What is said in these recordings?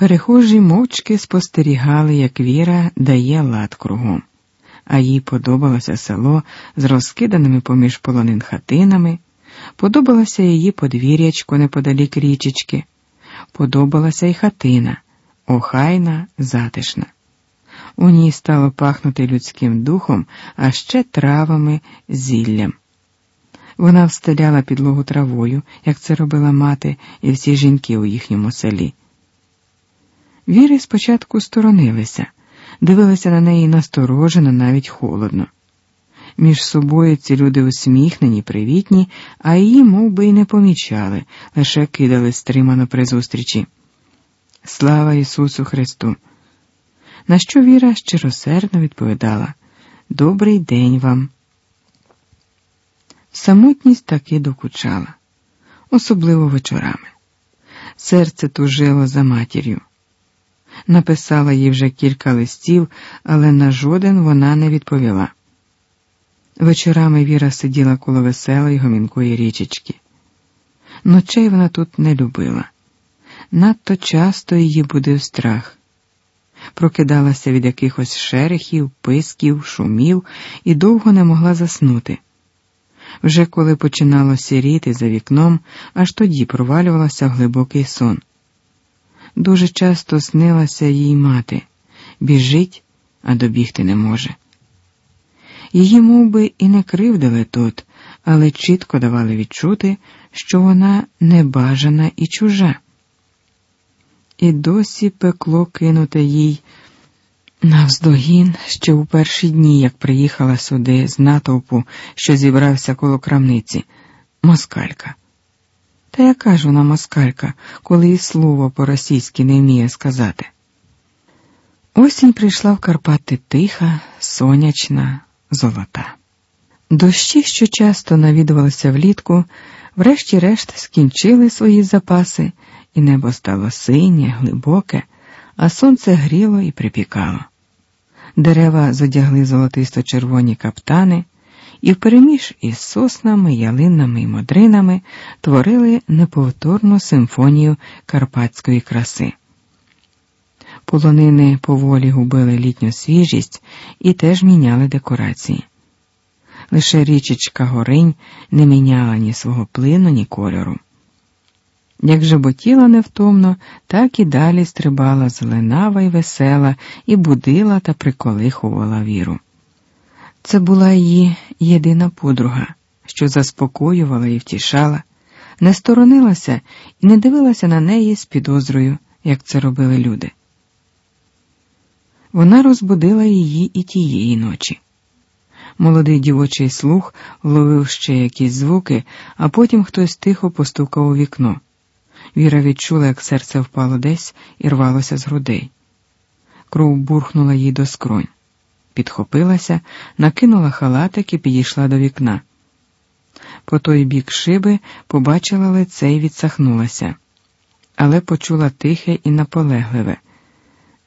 Перехожі мовчки спостерігали, як Віра дає лад кругом, а їй подобалося село з розкиданими поміж полонин хатинами, подобалося її подвір'ячко неподалік річечки, подобалася й хатина, охайна, затишна. У ній стало пахнути людським духом, а ще травами, зіллям. Вона встеляла підлогу травою, як це робила мати і всі жінки у їхньому селі. Віри спочатку сторонилися, дивилися на неї насторожено, навіть холодно. Між собою ці люди усміхнені, привітні, а її мов би, й не помічали, лише кидали стримано при зустрічі. Слава Ісусу Христу! На що Віра щиросердно відповідала Добрий день вам. Самотність таки докучала, особливо вечорами. Серце тужило за матір'ю. Написала їй вже кілька листів, але на жоден вона не відповіла. Вечорами Віра сиділа коло веселої гомінкої річечки. Ночей вона тут не любила. Надто часто її будив страх. Прокидалася від якихось шерехів, писків, шумів і довго не могла заснути. Вже коли починало сіріти за вікном, аж тоді провалювалася в глибокий сон. Дуже часто снилася їй мати біжить, а добігти не може. Її мов би, і не кривдили тут, але чітко давали відчути, що вона небажана і чужа. І досі пекло кинуте їй навздогін ще у перші дні, як приїхала сюди з натовпу, що зібрався коло крамниці, москалька. Та яка ж вона москалька, коли і слово по-російськи не вміє сказати? Осінь прийшла в Карпати тиха, сонячна, золота. Дощі, що часто навідувалися влітку, врешті-решт скінчили свої запаси, і небо стало синє, глибоке, а сонце гріло і припікало. Дерева зодягли золотисто червоні каптани і впереміж із соснами, ялинами і модринами творили неповторну симфонію карпатської краси. Полонини поволі губили літню свіжість і теж міняли декорації. Лише річечка горинь не міняла ні свого плину, ні кольору. Як жеботіла невтомно, так і далі стрибала зеленава й весела і будила та приколихувала віру. Це була її єдина подруга, що заспокоювала і втішала, не сторонилася і не дивилася на неї з підозрою, як це робили люди. Вона розбудила її і тієї ночі. Молодий дівочий слух ловив ще якісь звуки, а потім хтось тихо постукав у вікно. Віра відчула, як серце впало десь і рвалося з грудей. Кров бурхнула їй до скронь підхопилася, накинула халатик і підійшла до вікна. По той бік шиби побачила лице і відсахнулася, але почула тихе і наполегливе.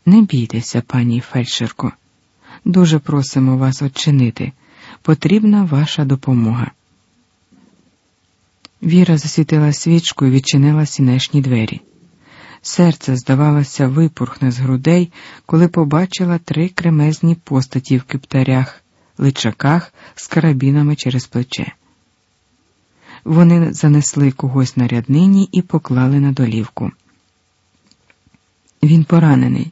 Не бійтеся, пані фельдшерко. Дуже просимо вас очинити. Потрібна ваша допомога. Віра засвітила свічку і відчинила сінешні двері. Серце, здавалося, випурхне з грудей, коли побачила три кремезні постаті в киптарях, личаках з карабінами через плече. Вони занесли когось на ряднині і поклали на долівку. Він поранений.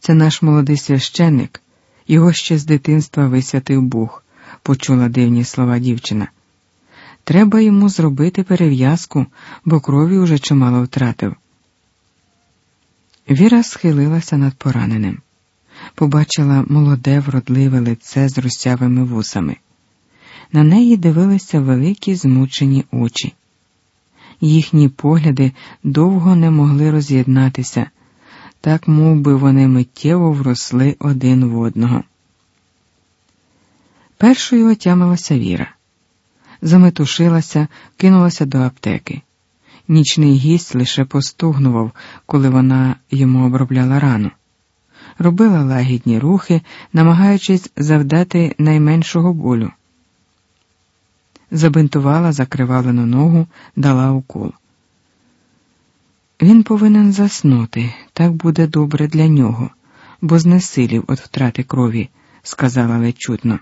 Це наш молодий священник, його ще з дитинства висвятив Бог, почула дивні слова дівчина. Треба йому зробити перев'язку, бо крові уже чимало втратив. Віра схилилася над пораненим, побачила молоде, вродливе лице з русявими вусами. На неї дивилися великі змучені очі. Їхні погляди довго не могли роз'єднатися, так мов би вони миттєво вросли один в одного. Першою отямилася Віра, заметушилася, кинулася до аптеки. Нічний гість лише постугнував, коли вона йому обробляла рану, робила лагідні рухи, намагаючись завдати найменшого болю. Забинтувала закривалену ногу, дала укол. Він повинен заснути, так буде добре для нього, бо знесилів від втрати крові, сказала ледь чутно.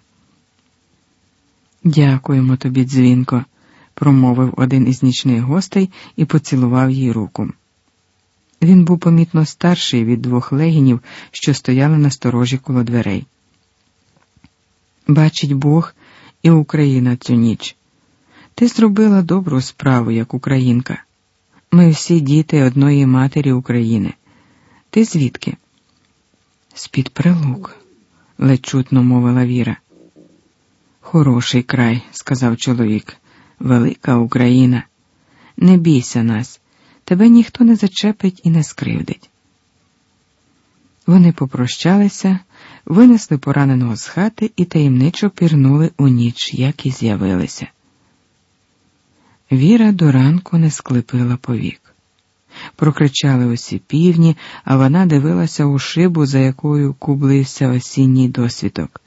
Дякуємо тобі, дзвінко, промовив один із нічних гостей і поцілував їй руку. Він був помітно старший від двох легінів, що стояли на сторожі коло дверей. Бачить Бог і Україна цю ніч. Ти зробила добру справу, як українка. Ми всі діти одної матері України. Ти звідки? З-під прилук, ледь чутно мовила Віра. Хороший край, сказав чоловік, велика Україна. Не бійся нас, тебе ніхто не зачепить і не скривдить. Вони попрощалися, винесли пораненого з хати і таємничо пірнули у ніч, як і з'явилися. Віра до ранку не склепила повік. Прокричали усі півні, а вона дивилася у шибу, за якою кублився осінній досвідок.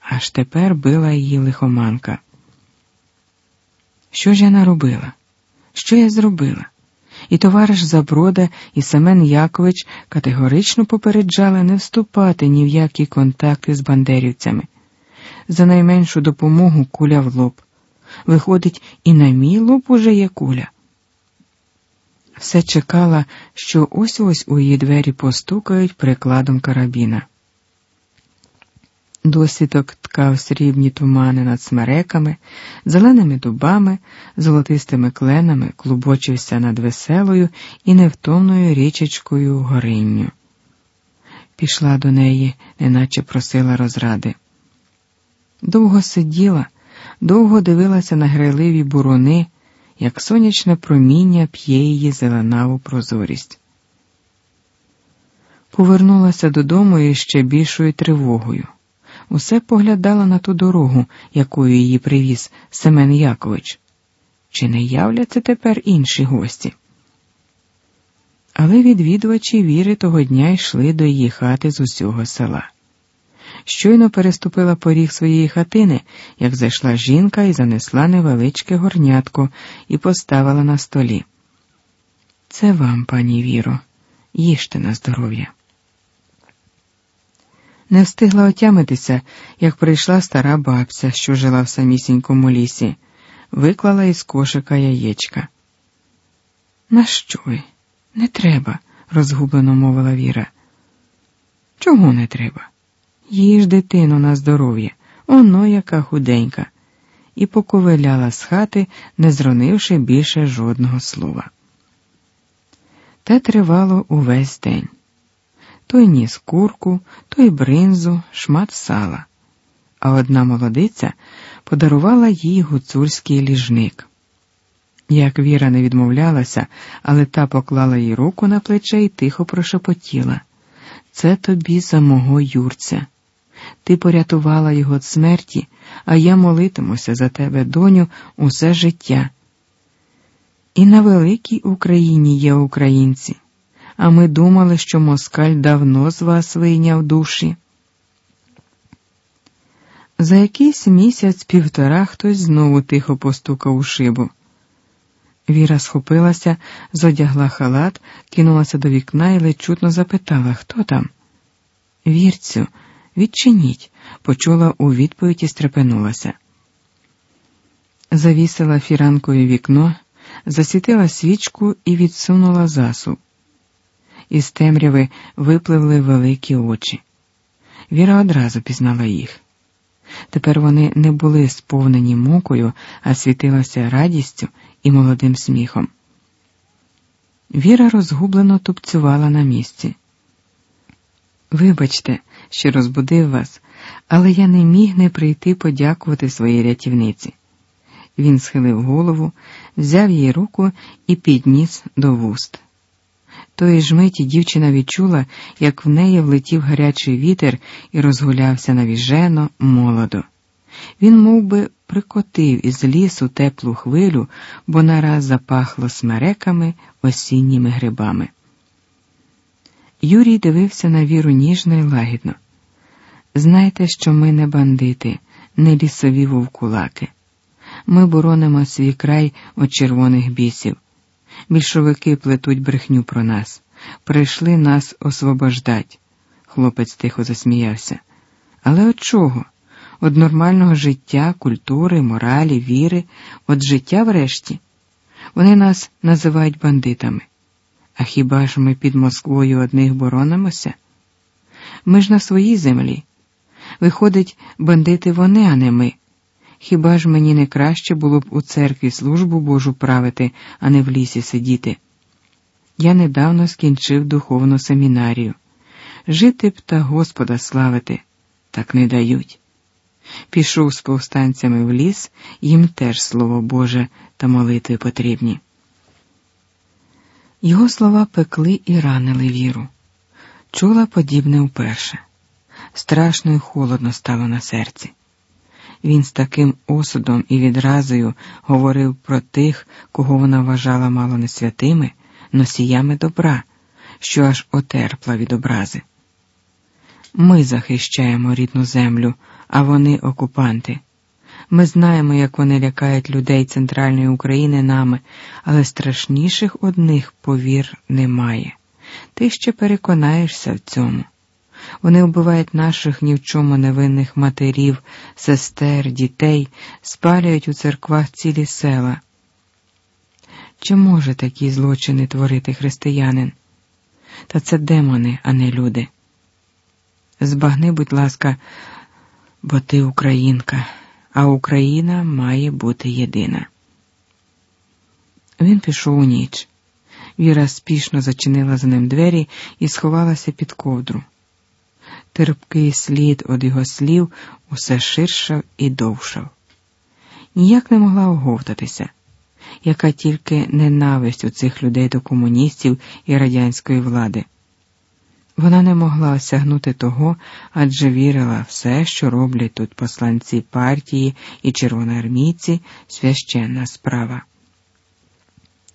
Аж тепер била її лихоманка. Що ж я наробила? Що я зробила? І товариш Заброда і Семен Якович категорично попереджали не вступати ні в які контакти з бандерівцями. За найменшу допомогу куля в лоб. Виходить, і на мій лоб уже є куля. Все чекала, що ось ось у її двері постукають прикладом карабіна. Досвідок ткав срібні тумани над смереками, зеленими дубами, золотистими кленами клубочився над веселою і невтомною річечкою горинню. Пішла до неї, неначе просила розради. Довго сиділа, довго дивилася на грайливі бурони, як сонячне проміння п'є її зеленаву прозорість. Повернулася додому із ще більшою тривогою усе поглядала на ту дорогу, якою її привіз Семен Якович. Чи не являться тепер інші гості? Але відвідувачі віри того дня йшли до її хати з усього села. Щойно переступила поріг своєї хатини, як зайшла жінка і занесла невеличке горнятко і поставила на столі. Це вам, пані Віро, їжте на здоров'я. Не встигла отямитися, як прийшла стара бабця, що жила в самісінькому лісі, виклала із кошика яєчка. На що ви? Не треба, розгублено мовила Віра. Чого не треба? Їж дитину на здоров'я, оно яка худенька, і поковиляла з хати, не зронивши більше жодного слова. Те тривало увесь день той ніс курку, той бринзу, шмат сала. А одна молодиця подарувала їй гуцульський ліжник. Як Віра не відмовлялася, але та поклала їй руку на плече і тихо прошепотіла Це тобі за мого юрця. Ти порятувала його від смерті, а я молитимуся за тебе, доню, усе життя. І на великій Україні є українці а ми думали, що москаль давно з вас вийняв душі. За якийсь місяць півтора хтось знову тихо постукав у шибу. Віра схопилася, зодягла халат, кинулася до вікна і ледь чутно запитала, хто там. Вірцю, відчиніть, почула у відповідь і стрепенулася. Завісила фіранкою вікно, засвітила свічку і відсунула засув із темряви випливли великі очі. Віра одразу пізнала їх. Тепер вони не були сповнені мукою, а світилися радістю і молодим сміхом. Віра розгублено тупцювала на місці. Вибачте, що розбудив вас, але я не міг не прийти подякувати своїй рятівниці. Він схилив голову, взяв її руку і підніс до вуст. Тої ж миті дівчина відчула, як в неї влетів гарячий вітер і розгулявся навіжено, молодо. Він мов би, прикотив із лісу теплу хвилю, бо нараз запахло смереками, осінніми грибами. Юрій дивився на віру ніжно і лагідно. Знайте, що ми не бандити, не лісові вовкулаки. Ми боронимо свій край від червоних бісів. Більшовики плетуть брехню про нас, Прийшли нас освобождать. Хлопець тихо засміявся. Але от чого? От нормального життя, культури, моралі, віри, от життя врешті. Вони нас називають бандитами. А хіба ж ми під Москвою одних боронимося? Ми ж на своїй землі. Виходить, бандити вони, а не ми. Хіба ж мені не краще було б у церкві службу Божу правити, а не в лісі сидіти? Я недавно скінчив духовну семінарію. Жити б та Господа славити, так не дають. Пішов з повстанцями в ліс, їм теж слово Боже та молитви потрібні. Його слова пекли і ранили віру. Чула подібне вперше. Страшно і холодно стало на серці. Він з таким осудом і відразою говорив про тих, кого вона вважала мало не святими, носіями добра, що аж отерпла від образи. Ми захищаємо рідну землю, а вони окупанти. Ми знаємо, як вони лякають людей центральної України нами, але страшніших одних, повір, немає. Ти ще переконаєшся в цьому. Вони вбивають наших ні в чому невинних матерів, сестер, дітей, спалюють у церквах цілі села. Чи може такі злочини творити християнин? Та це демони, а не люди. Збагни, будь ласка, бо ти українка, а Україна має бути єдина. Він пішов у ніч. Віра спішно зачинила за ним двері і сховалася під ковдру. Терпкий слід від його слів усе ширшав і довшав. Ніяк не могла оговтатися, яка тільки ненависть у цих людей до комуністів і радянської влади. Вона не могла осягнути того, адже вірила все, що роблять тут посланці партії і червоноармійці, священна справа.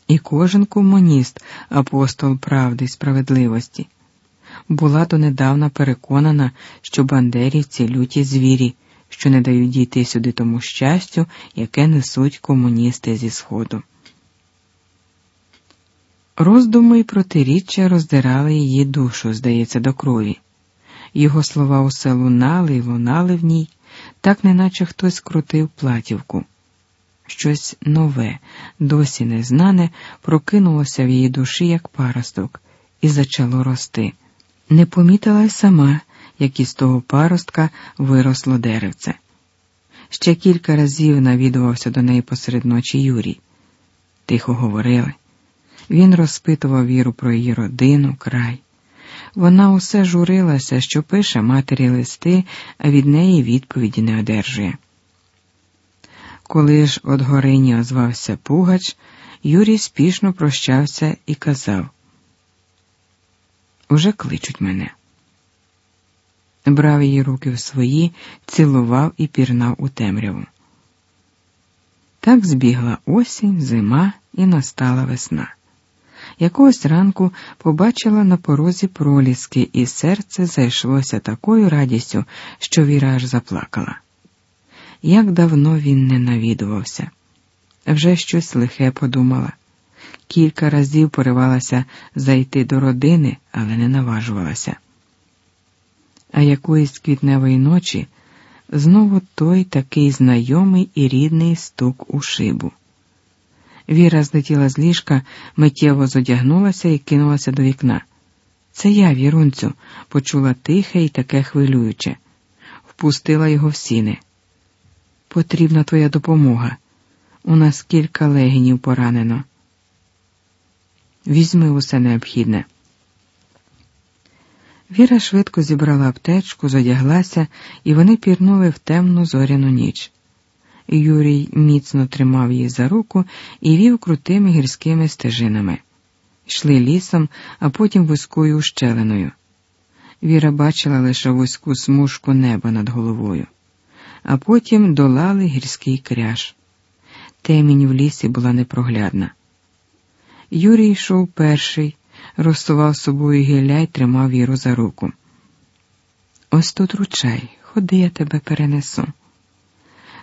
І кожен комуніст, апостол правди й справедливості, була донедавна переконана, що бандерівці люті звірі, що не дають дійти сюди тому щастю, яке несуть комуністи зі Сходу. Роздуми й протиріччя роздирали її душу, здається, до крові. Його слова усе лунали й лунали в ній, так неначе хтось крутив платівку. Щось нове, досі незнане, прокинулося в її душі, як паросток, і зачало рости. Не помітила й сама, як із того паростка виросло деревце. Ще кілька разів навідувався до неї посеред ночі Юрій. Тихо говорили. Він розпитував віру про її родину, край. Вона усе журилася, що пише матері листи, а від неї відповіді не одержує. Коли ж от горині озвався Пугач, Юрій спішно прощався і казав Уже кличуть мене. Брав її руки в свої, цілував і пірнав у темряву. Так збігла осінь, зима і настала весна. Якогось ранку побачила на порозі проліски, і серце зайшлося такою радістю, що Віра аж заплакала. Як давно він не навідувався, вже щось лихе подумала. Кілька разів поривалася зайти до родини, але не наважувалася. А якоїсь квітневої ночі знову той такий знайомий і рідний стук у шибу. Віра злетіла з ліжка, миттєво зодягнулася і кинулася до вікна. Це я, вірунцю, почула тихе і таке хвилююче, впустила його в сіни. Потрібна твоя допомога. У нас кілька легінів поранено. Візьми усе необхідне. Віра швидко зібрала аптечку, зодяглася, і вони пірнули в темну зоряну ніч. Юрій міцно тримав її за руку і вів крутими гірськими стежинами. Йшли лісом, а потім вузькою ущелиною. Віра бачила лише вузьку смужку неба над головою, а потім долали гірський кряж. Темінь в лісі була непроглядна. Юрій йшов перший, розсував собою гілля й тримав віру за руку. Ось тут ручай, ходи, я тебе перенесу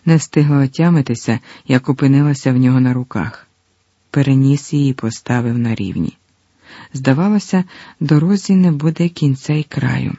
не встигла отямитися, як опинилася в нього на руках. Переніс її і поставив на рівні. Здавалося, дорозі не буде кінця й краю.